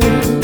you.